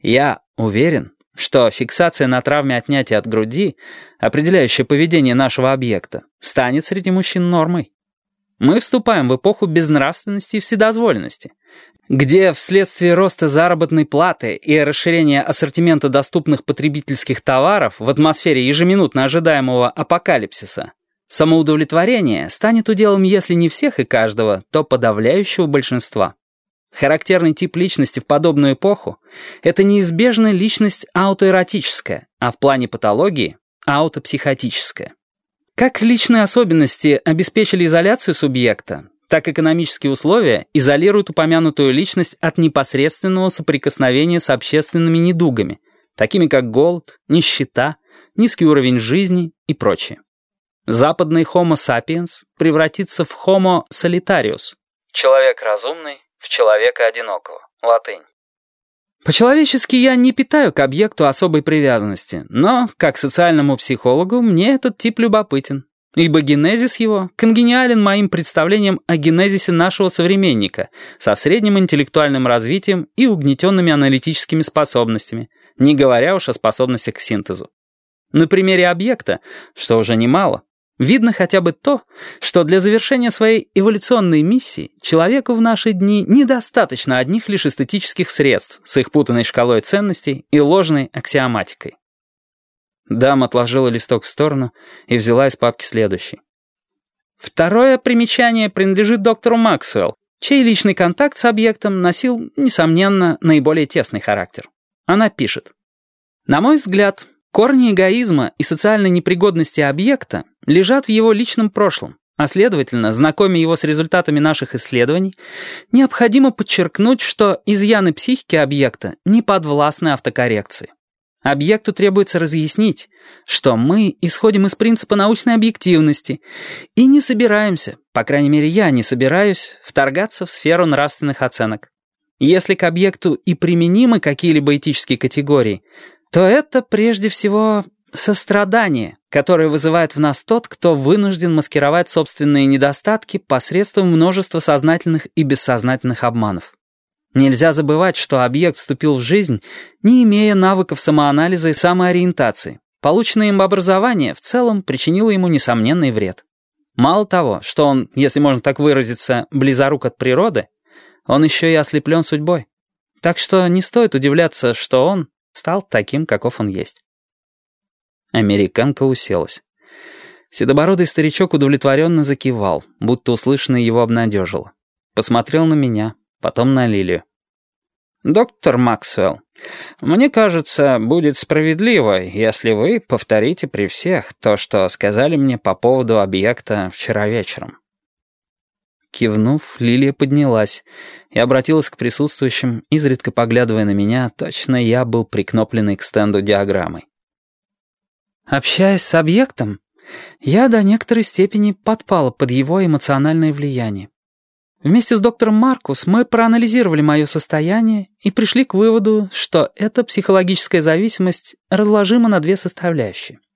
Я уверен, что фиксация на травме отнятия от груди, определяющая поведение нашего объекта, станет среди мужчин нормой. Мы вступаем в эпоху безнравственности и вседозволенности, где вследствие роста заработной платы и расширения ассортимента доступных потребительских товаров в атмосфере ежеминутно ожидаемого апокалипсиса самоудовлетворение станет уделом если не всех и каждого, то подавляющего большинства. Характерный тип личности в подобную эпоху — это неизбежная личность аутоэротическая, а в плане патологии — аутопсихотическая. Как личные особенности обеспечили изоляцию субъекта, так экономические условия изолируют упомянутую личность от непосредственного соприкосновения с общественными недугами, такими как голод, нищета, низкий уровень жизни и прочее. Западный Homo sapiens превратится в Homo solitarius. Человек разумный в человека одинокого. Латынь. По-человечески я не питаю к объекту особой привязанности, но, как социальному психологу, мне этот тип любопытен, ибо генезис его конгениален моим представлениям о генезисе нашего современника со средним интеллектуальным развитием и угнетенными аналитическими способностями, не говоря уж о способностях к синтезу. На примере объекта, что уже немало, Видно хотя бы то, что для завершения своей эволюционной миссии человеку в наши дни недостаточно одних лишь эстетических средств с их путанной шкалой ценностей и ложной аксиоматикой. Дама отложила листок в сторону и взяла из папки следующий. Второе примечание принадлежит доктору Максвелл, чей личный контакт с объектом носил, несомненно, наиболее тесный характер. Она пишет. «На мой взгляд, Корни эгоизма и социальной непригодности объекта лежат в его личном прошлом, а следовательно, знакомя его с результатами наших исследований, необходимо подчеркнуть, что изъяны психики объекта не подвластны автокоррекции. Объекту требуется разъяснить, что мы исходим из принципа научной объективности и не собираемся, по крайней мере я не собираюсь, вторгаться в сферу нравственных оценок. Если к объекту и применимы какие-либо этические категории, то это прежде всего сострадание, которое вызывает в нас тот, кто вынужден маскировать собственные недостатки посредством множества сознательных и бессознательных обманов. Нельзя забывать, что объект вступил в жизнь, не имея навыков самоанализа и самоориентации. Полученное им образование в целом причинило ему несомненный вред. Мало того, что он, если можно так выразиться, близорук от природы, он еще и ослеплен судьбой. Так что не стоит удивляться, что он, стал таким, каков он есть. Американка уселась. Седобородый старичок удовлетворенно закивал, будто услышанное его обнадежило. Посмотрел на меня, потом на Лилию. «Доктор Максвелл, мне кажется, будет справедливо, если вы повторите при всех то, что сказали мне по поводу объекта вчера вечером». Кивнув, Лилия поднялась и обратилась к присутствующим, изредка поглядывая на меня, точно я был прикнопленный к стенду диаграммой. Общаясь с объектом, я до некоторой степени подпала под его эмоциональное влияние. Вместе с доктором Маркус мы проанализировали мое состояние и пришли к выводу, что эта психологическая зависимость разложима на две составляющие —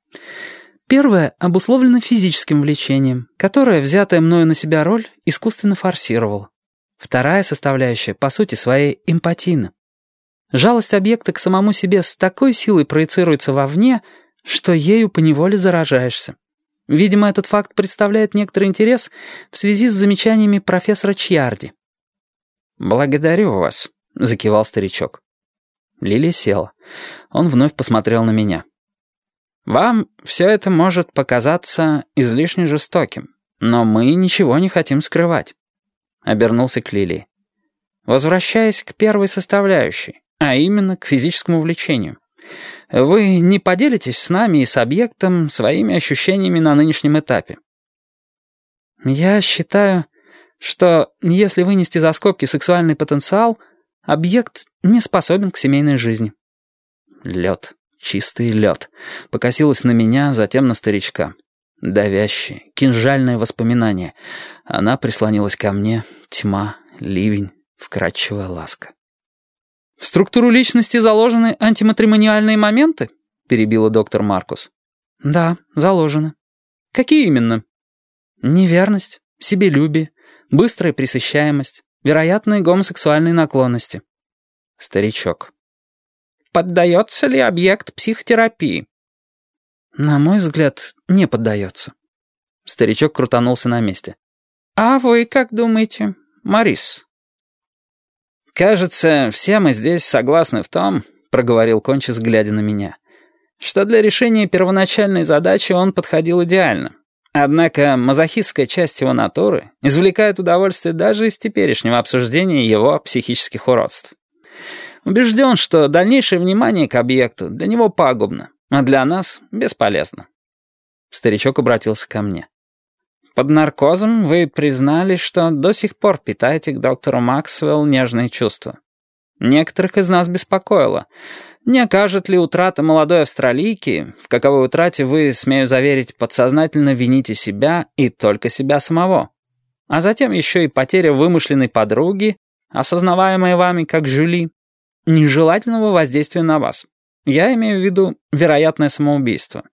Первое обусловлено физическим влечением, которое, взятая мною на себя роль, искусственно форсировало. Вторая составляющая, по сути своей, эмпатийна. Жалость объекта к самому себе с такой силой проецируется вовне, что ею поневоле заражаешься. Видимо, этот факт представляет некоторый интерес в связи с замечаниями профессора Чьярди. «Благодарю вас», — закивал старичок. Лилия села. Он вновь посмотрел на меня. Вам все это может показаться излишне жестоким, но мы ничего не хотим скрывать. Обернулся к Лилии. Возвращаясь к первой составляющей, а именно к физическому влечению. Вы не поделитесь с нами и с объектом своими ощущениями на нынешнем этапе? Я считаю, что если вынести за скобки сексуальный потенциал, объект не способен к семейной жизни. Лед. Чистый лед. Покосилась на меня, затем на старичка. Давящее, кинжальное воспоминание. Она прислонилась ко мне. Тьма, ливень, вкрадчивая ласка. «В структуру личности заложены антиматримониальные моменты?» — перебила доктор Маркус. «Да, заложены». «Какие именно?» «Неверность, себелюбие, быстрая пресыщаемость, вероятные гомосексуальные наклонности». Старичок. поддается ли объект психотерапии?» «На мой взгляд, не поддается». Старичок крутанулся на месте. «А вы как думаете, Марис?» «Кажется, все мы здесь согласны в том, — проговорил Кончис, глядя на меня, — что для решения первоначальной задачи он подходил идеально. Однако мазохистская часть его натуры извлекает удовольствие даже из теперешнего обсуждения его психических уродств. Убежден, что дальнейшее внимание к объекту для него пагубно, а для нас бесполезно. Старичок обратился ко мне. Под наркозом вы признали, что до сих пор питаете к доктору Максвелл нежные чувства. Некоторых из нас беспокоило, не окажет ли утрата молодой австралийки, в каковой утрате вы, смею заверить, подсознательно вините себя и только себя самого. А затем еще и потеря вымышленной подруги, осознаваемая вами как Жюли, нежелательного воздействия на вас. Я имею в виду вероятное самоубийство.